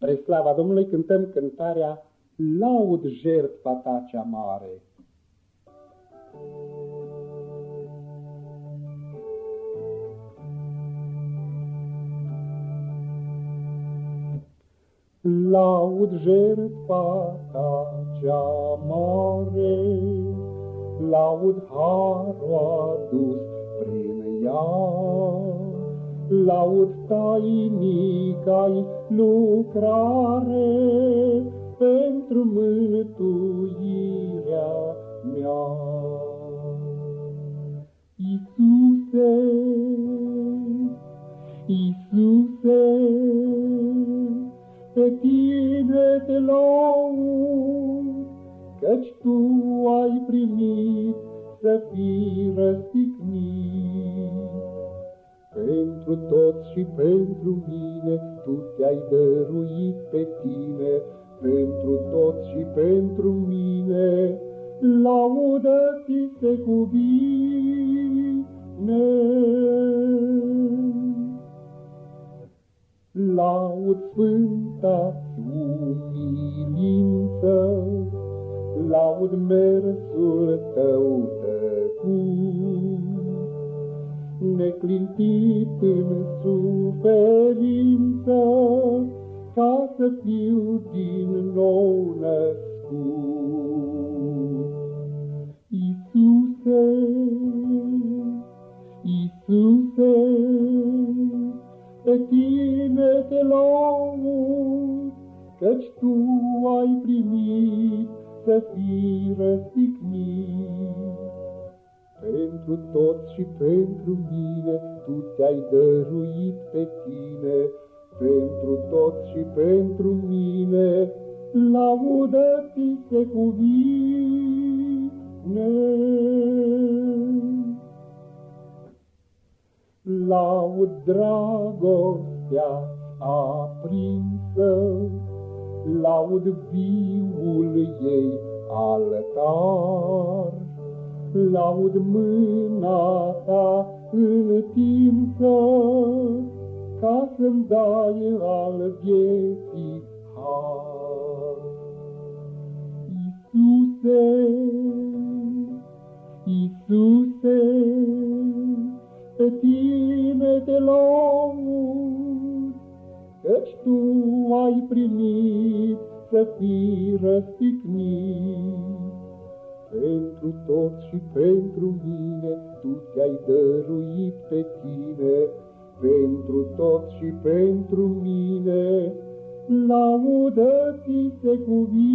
Spre slava Domnului cântăm cântarea Laud jertfa ta cea mare. Laud jertfa ta cea mare, Laud harul adus prin ea, laud tainică-i lucrare pentru mântuirea mea. Iisuse, Iisuse, pe tine te laud, căci tu ai primit să fii răstignit. Pentru toți și pentru mine, Tu te-ai dăruit pe tine, pentru toți și pentru mine, laudă ți se cuvine. Laud sfânta umilință, laud mersul tău tăcut neclintit în suferință, ca să fiu din nou născut. Iisuse, Iisuse, pe tine te laud, căci tu ai primit să fii răstignit. Pentru toți și pentru mine, Tu te-ai dăruit pe tine, pentru toți și pentru mine, laudă ți se cuvine. Laud dragostea aprinsă, laud viul ei altar, laud mâna ta întinsă, ca să-mi dai al vieții har. Iisuse, Iisuse, pe tine te laud, căci tu ai primit să fii răstignit. Pentru tot și pentru mine, Tu te-ai dăruit pe tine, Pentru tot și pentru mine, Laudă-ți se cuvine.